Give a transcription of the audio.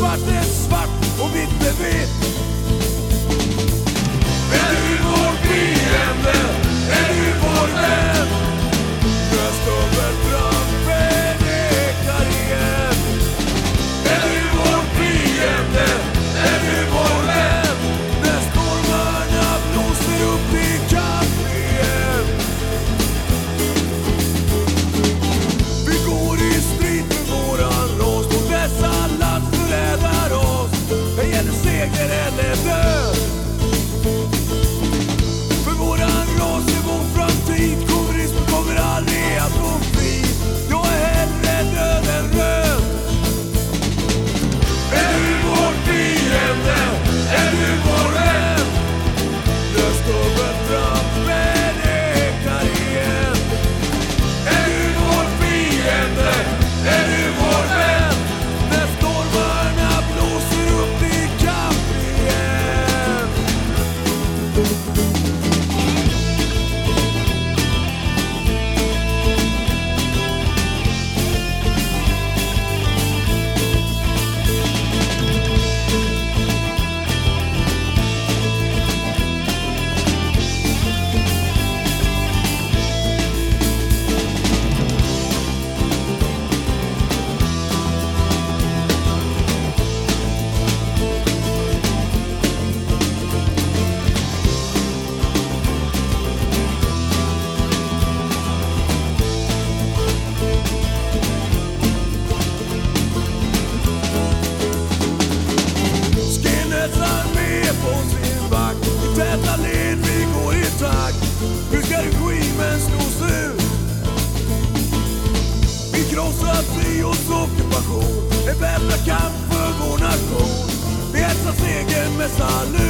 Svart är svart och vitt är vitt. krossad frios ockupation En väpnad kamp för vår nation Vi hälsar segern med salut.